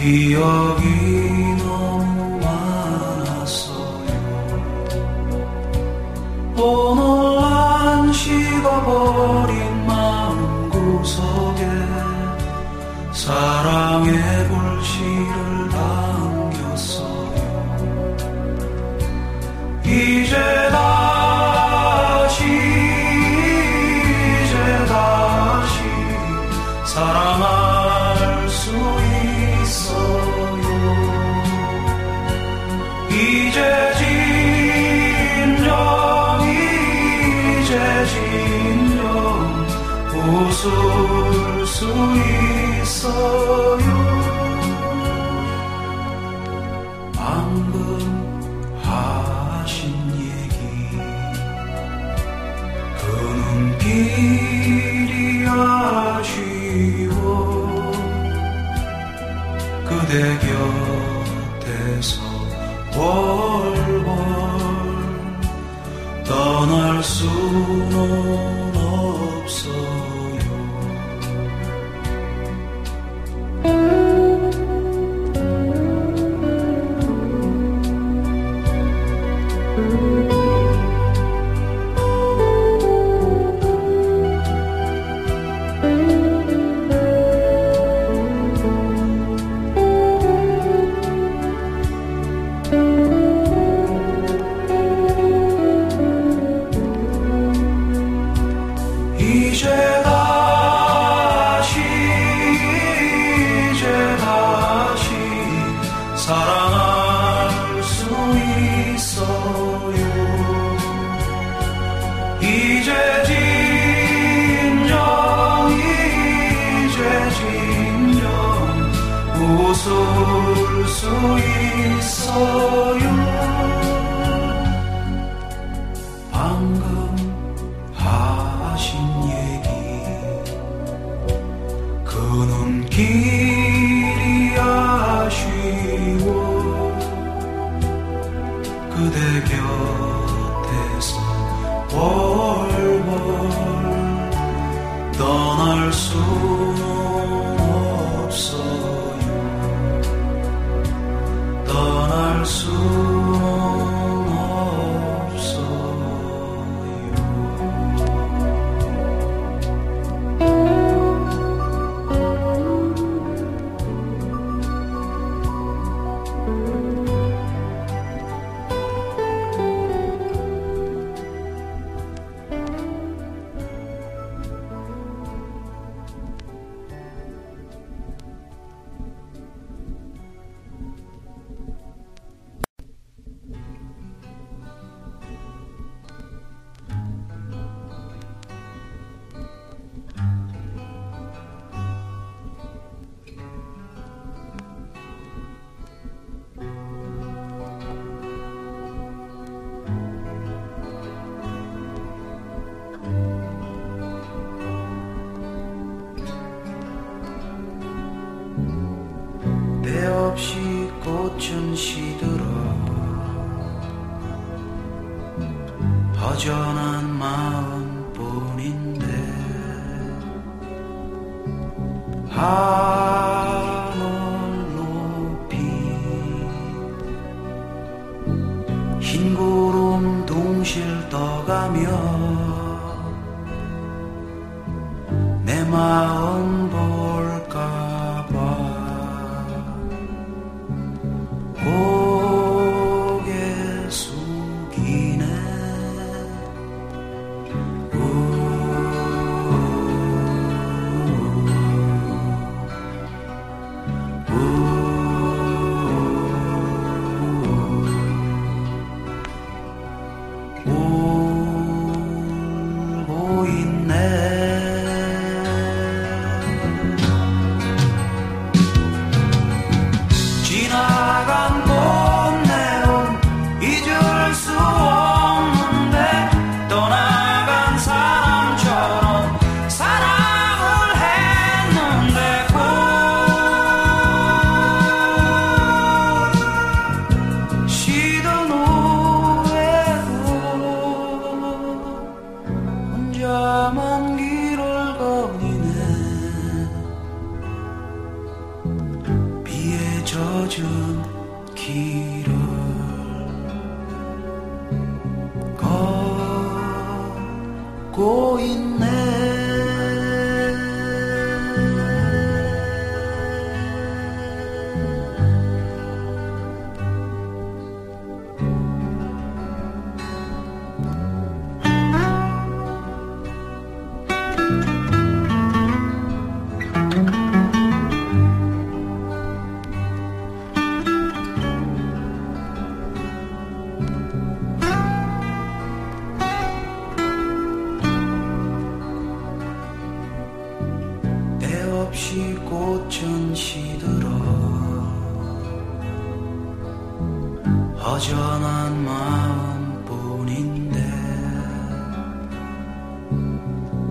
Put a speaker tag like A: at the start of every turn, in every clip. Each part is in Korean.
A: 웃을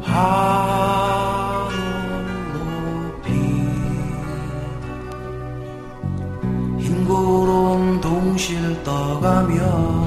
A: 하늘로 빈 흰구름 동실 떠가며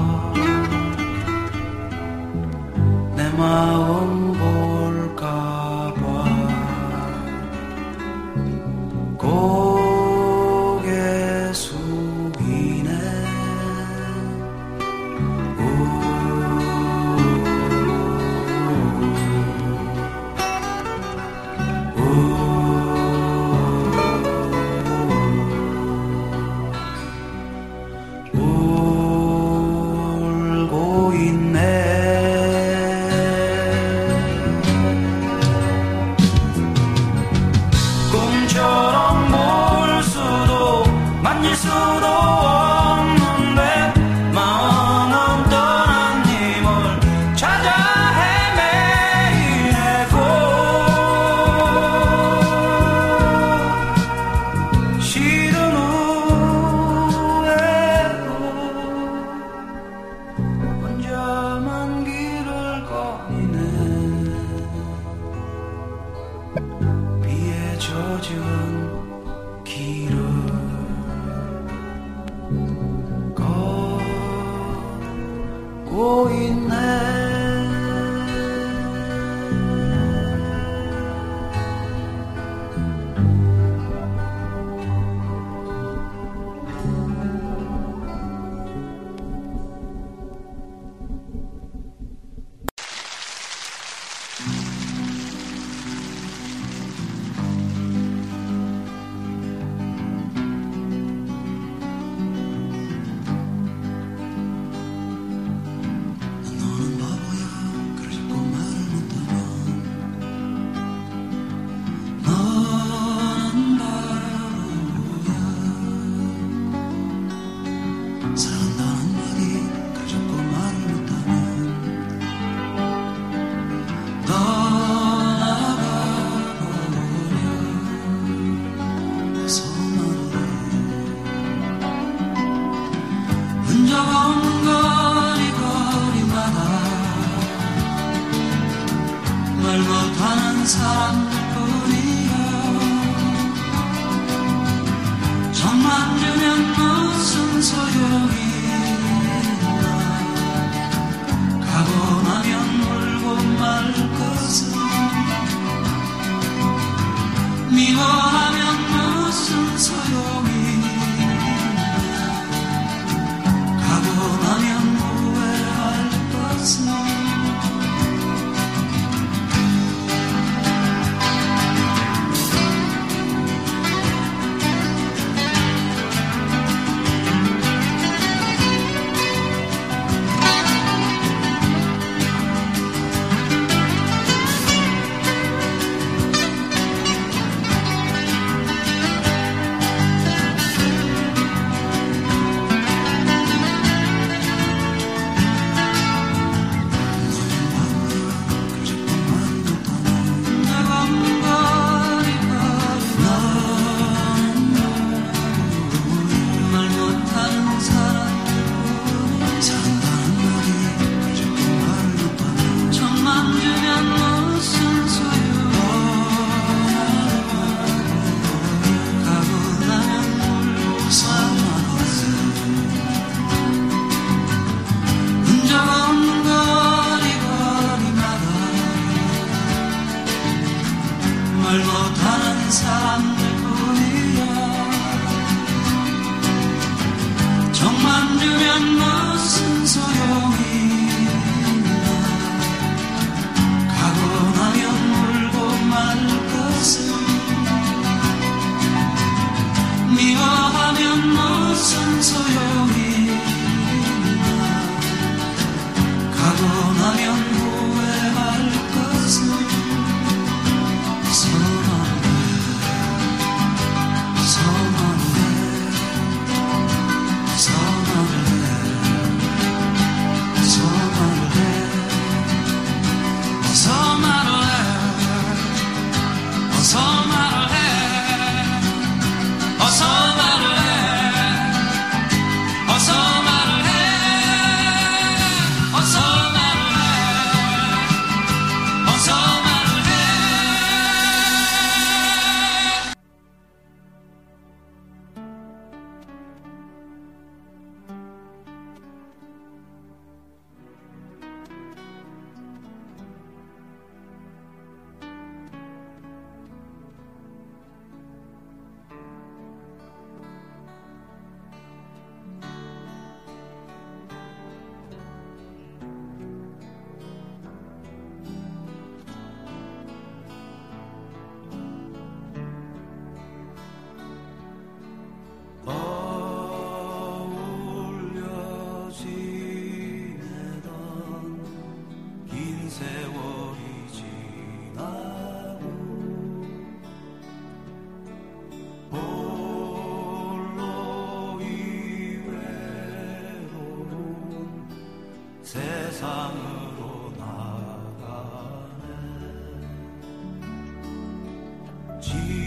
A: you.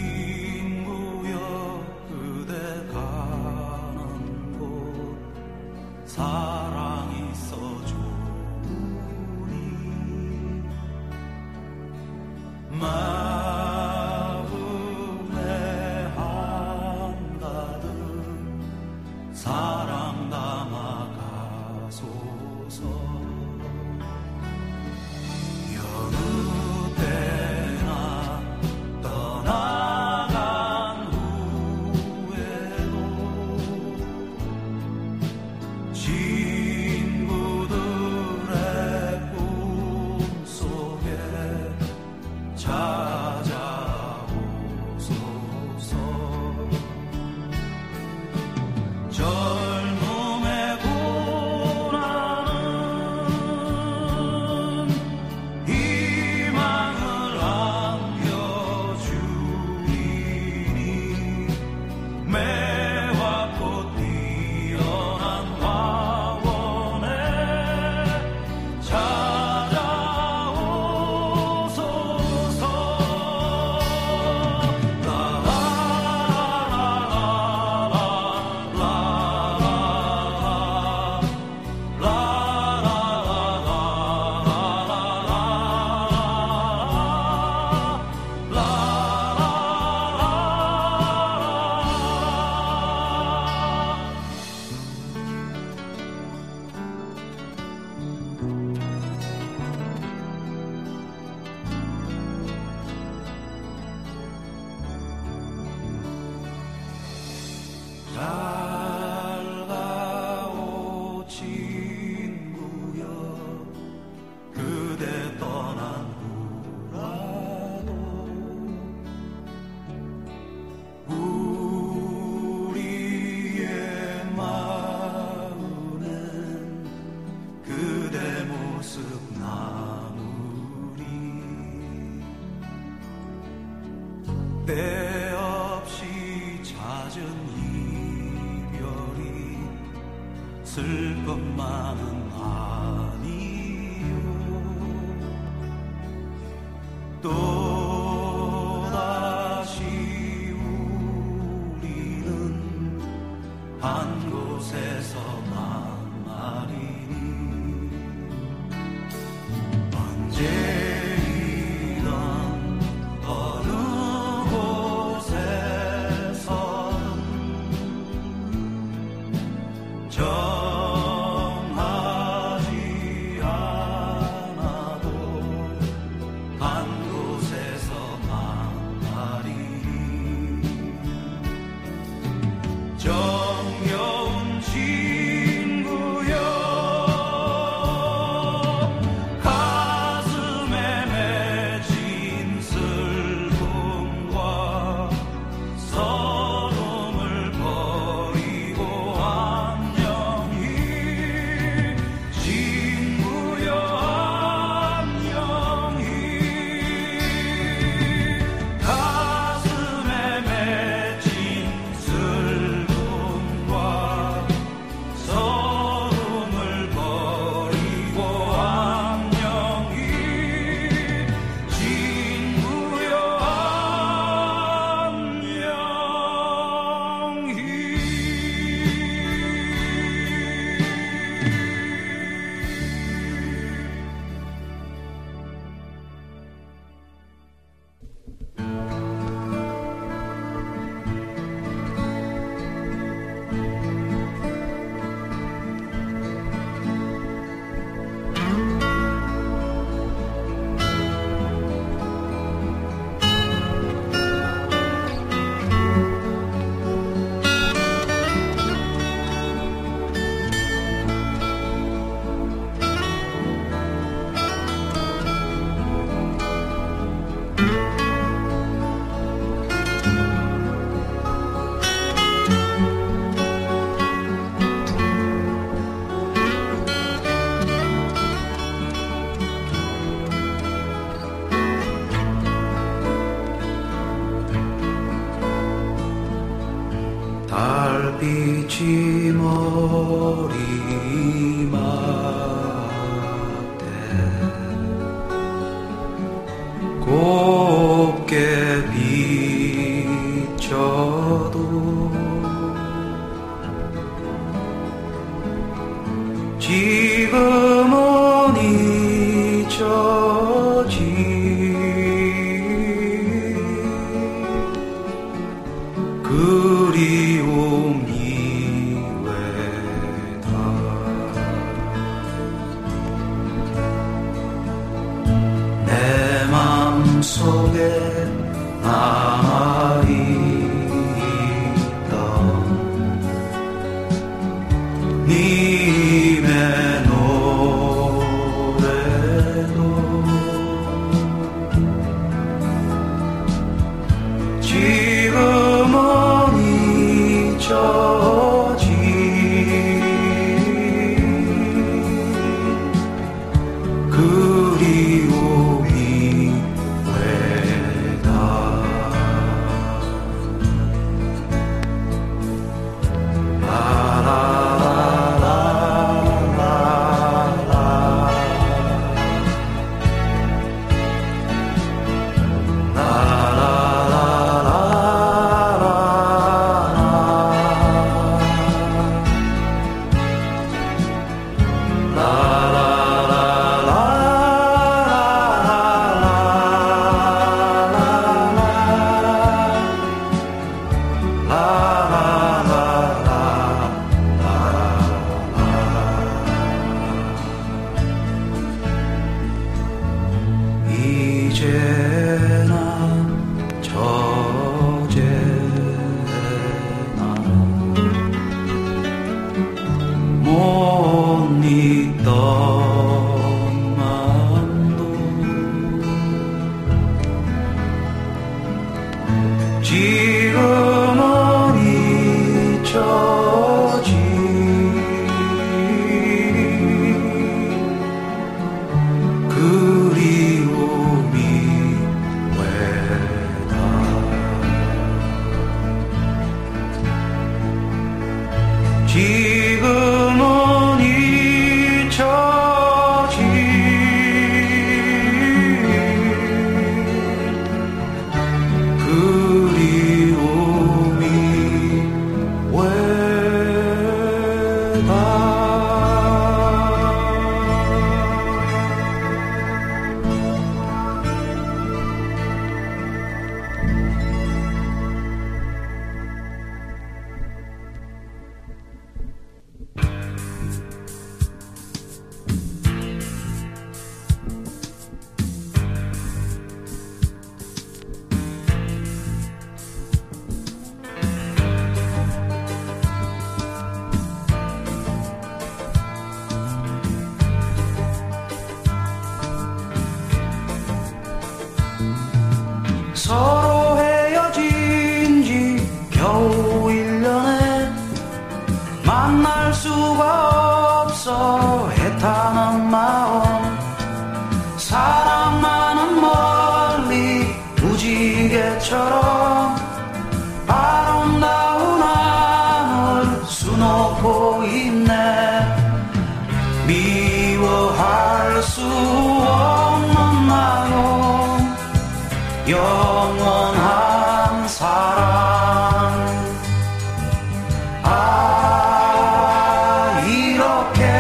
A: 이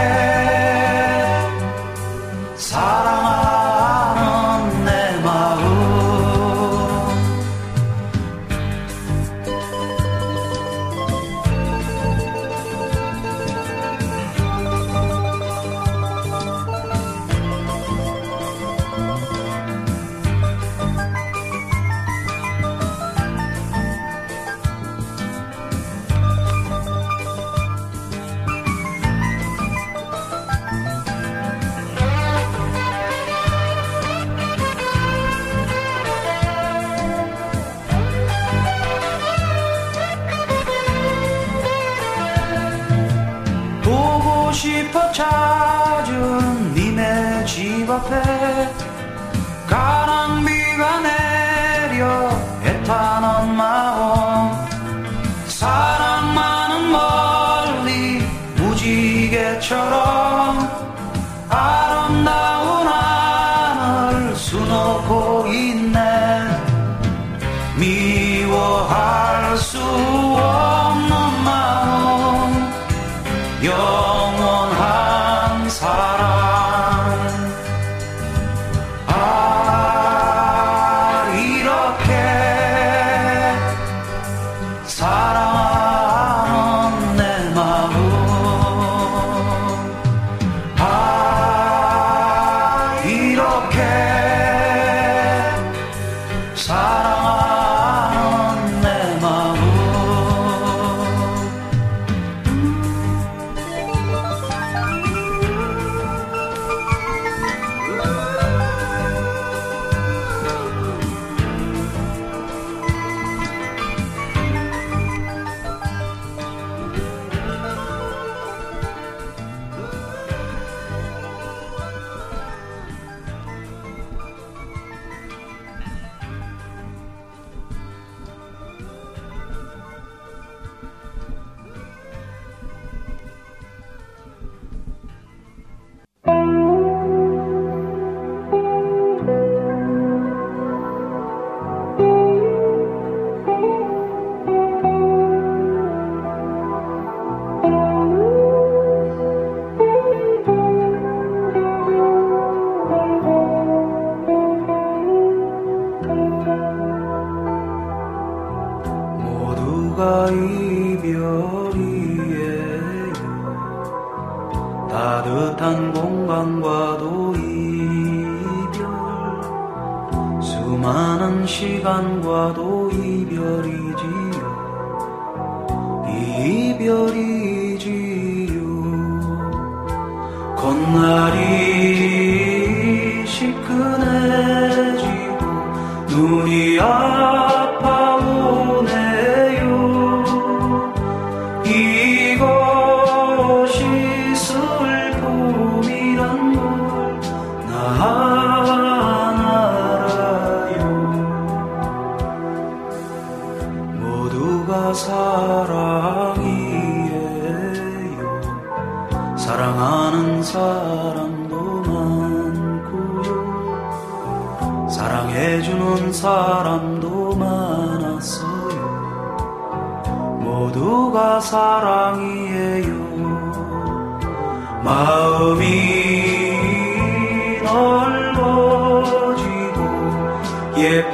B: Maria.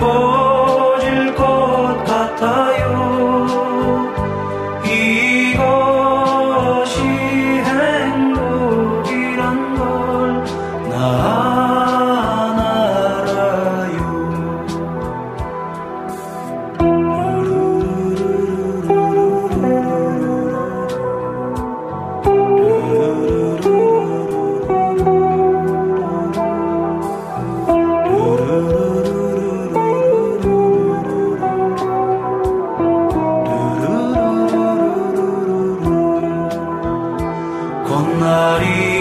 B: Oh. 봄날이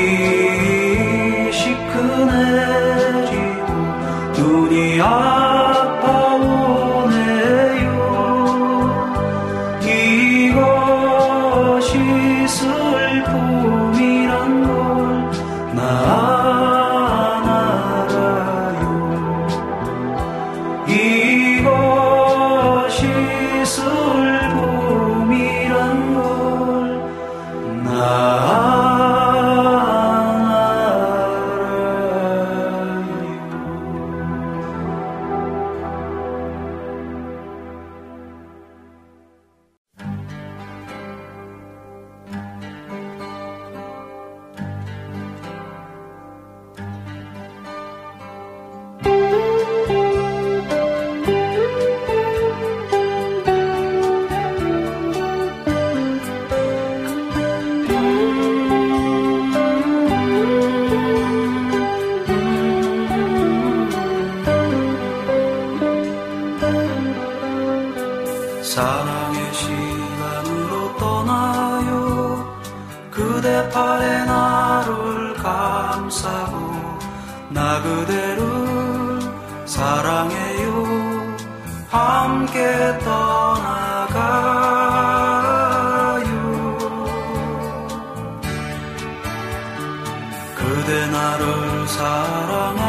B: 그대 나를 사랑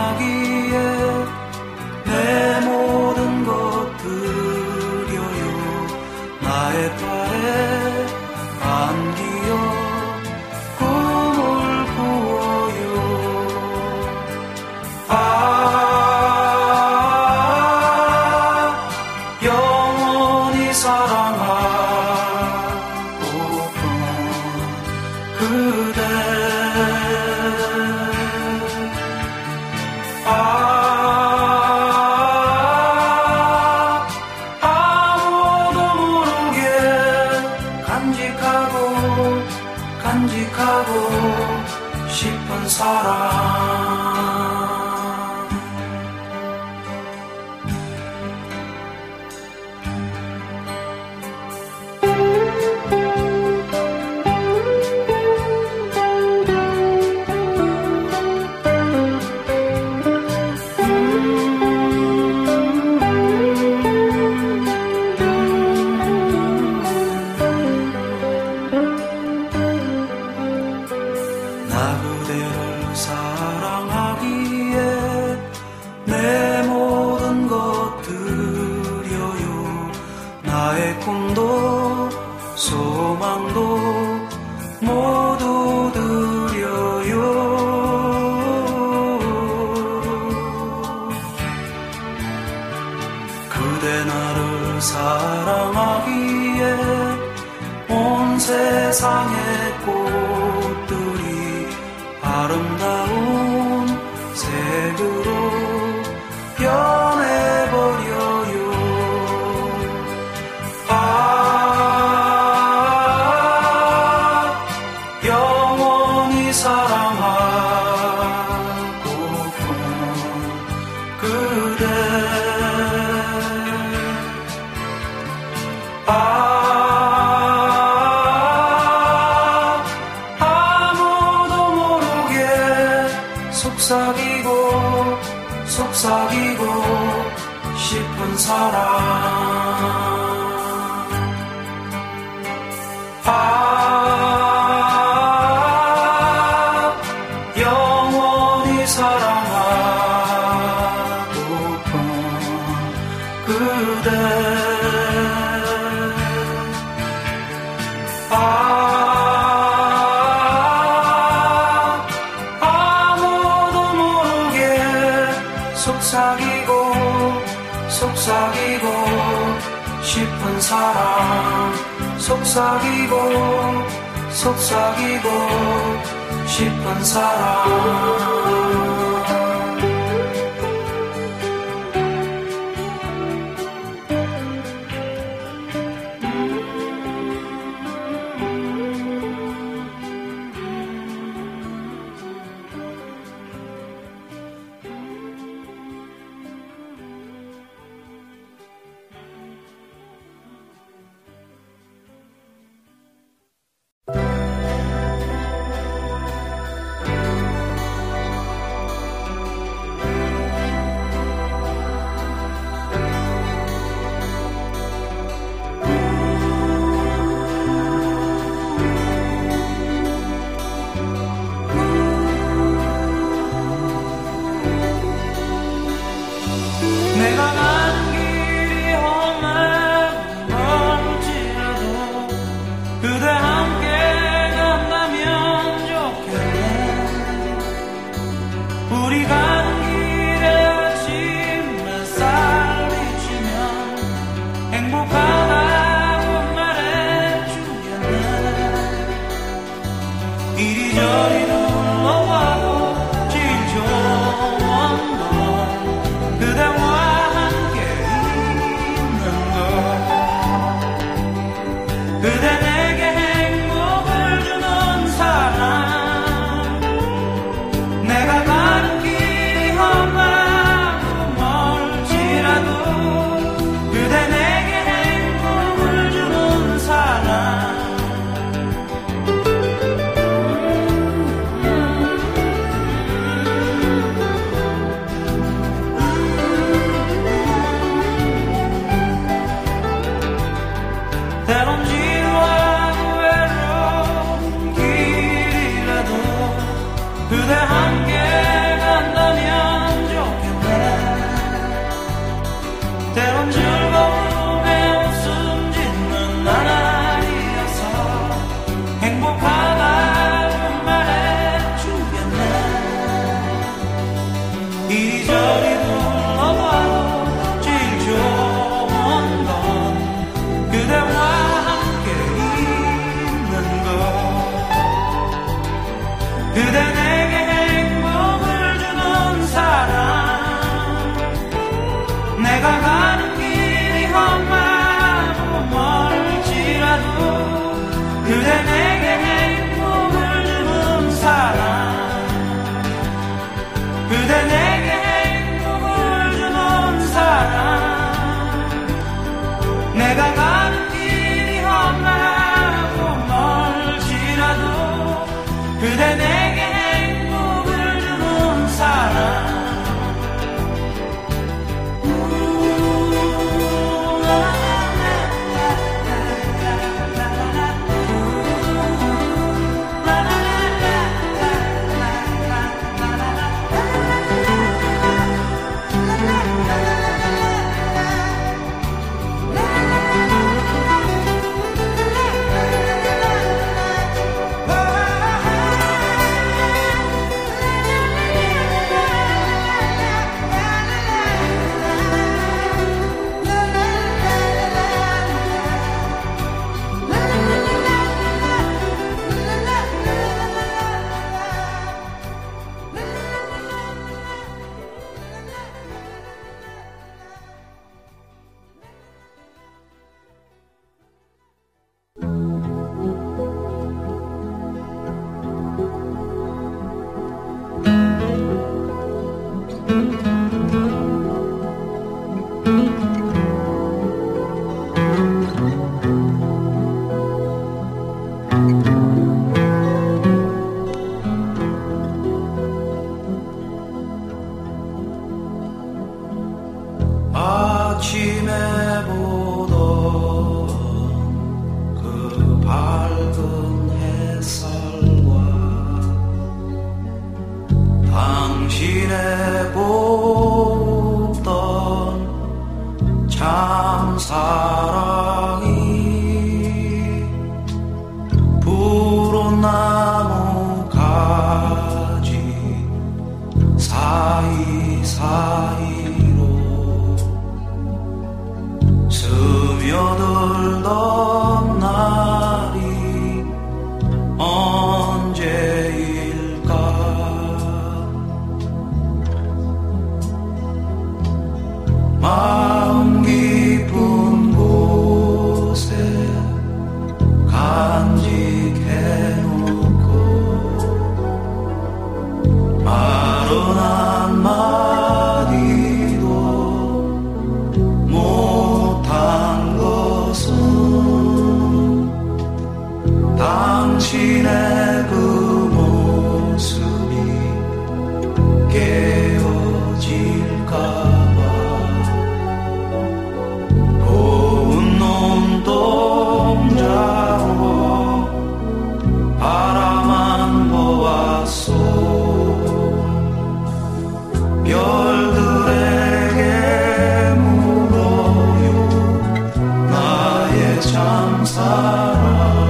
B: 소망도 모두 드려요. 그대 나를 사랑하기에 온 세상에 속삭이고 속삭이고 싶은 사람. 꽃들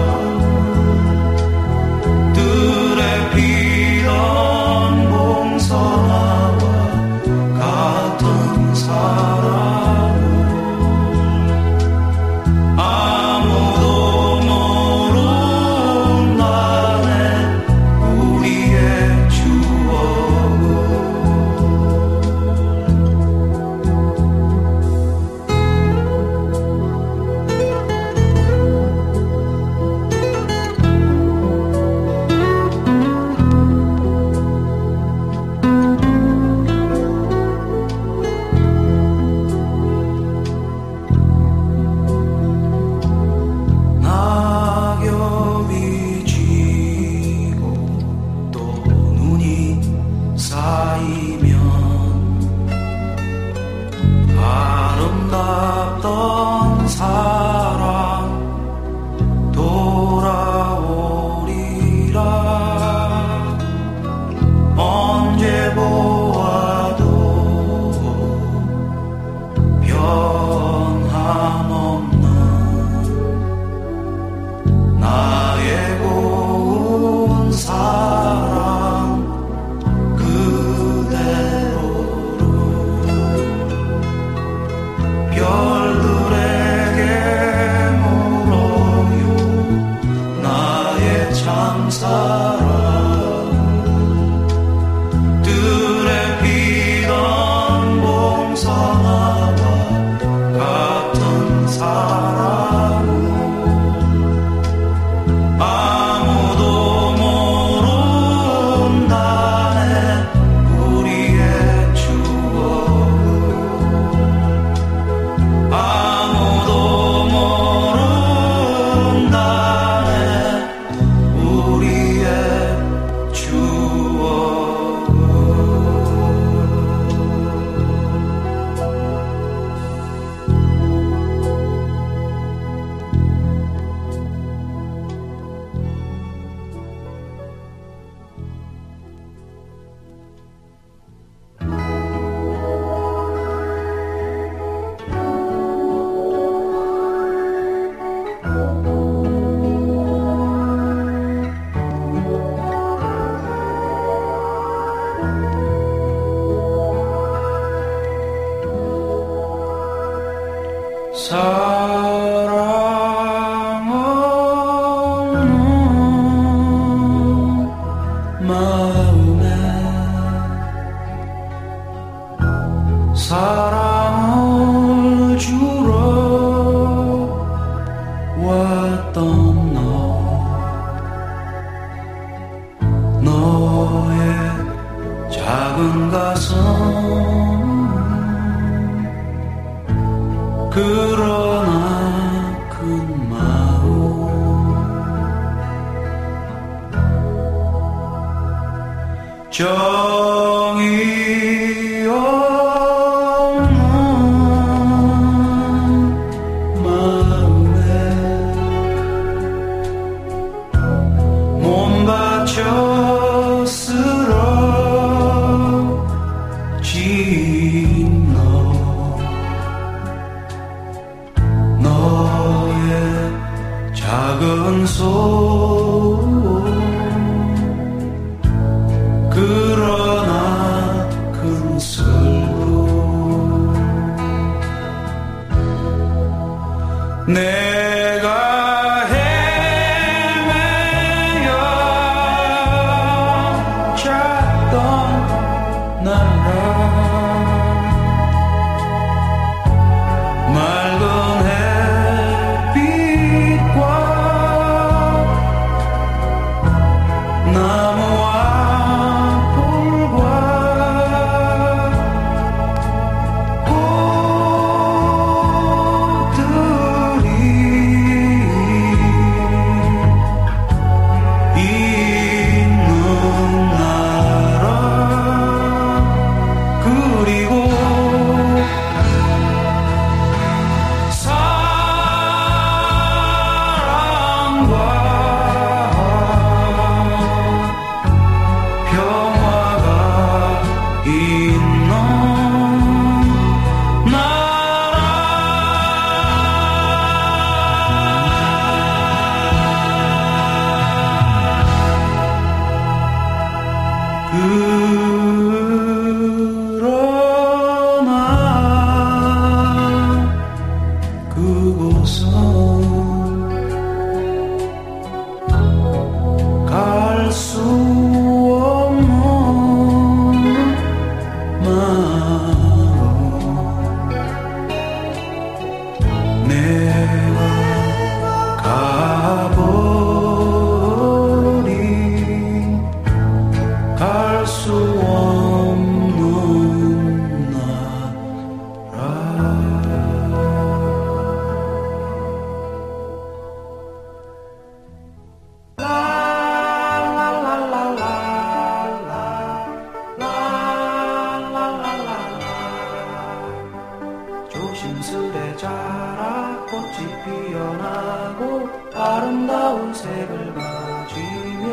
B: 조심스레 자라 꽃이 피어나고 아름다운 색을 가지며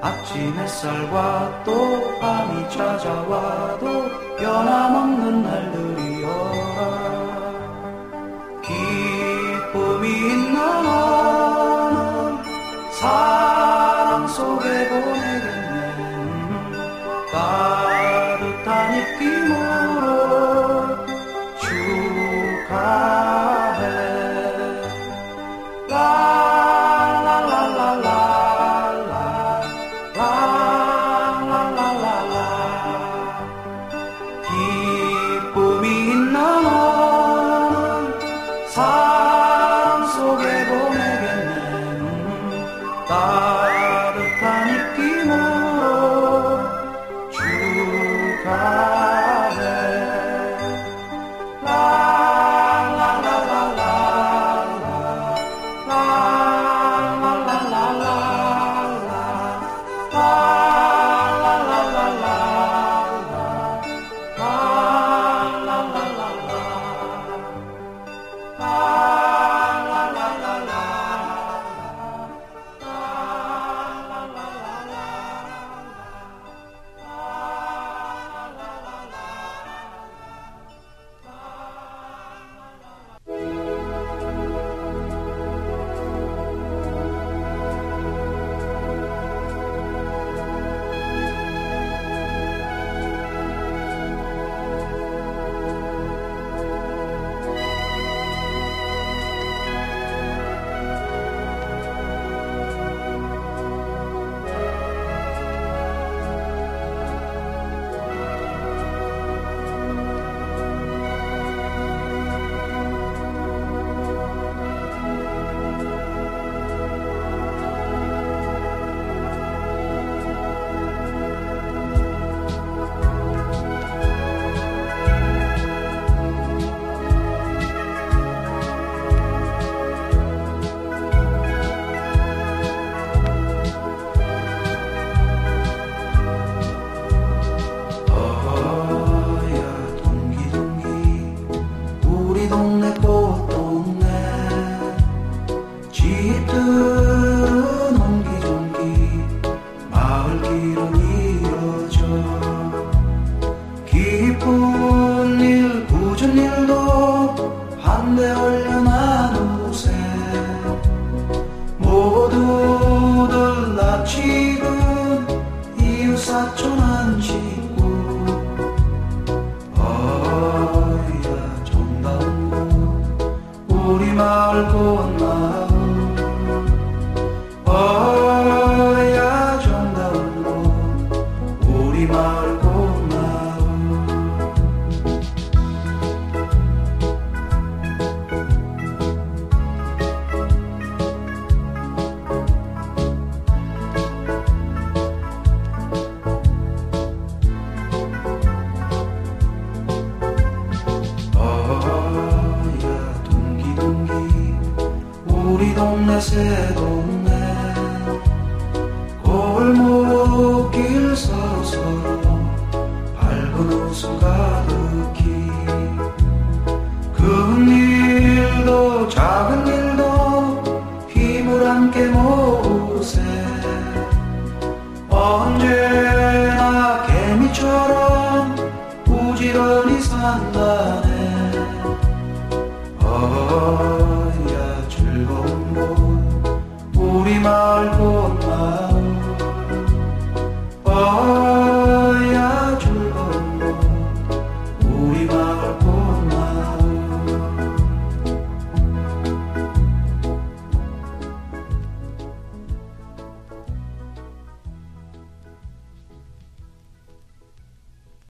B: 아침 햇살과 또 밤이 찾아와도 변함없는 날들이여라. 기쁨이 있나 오늘 사랑 속에 보내게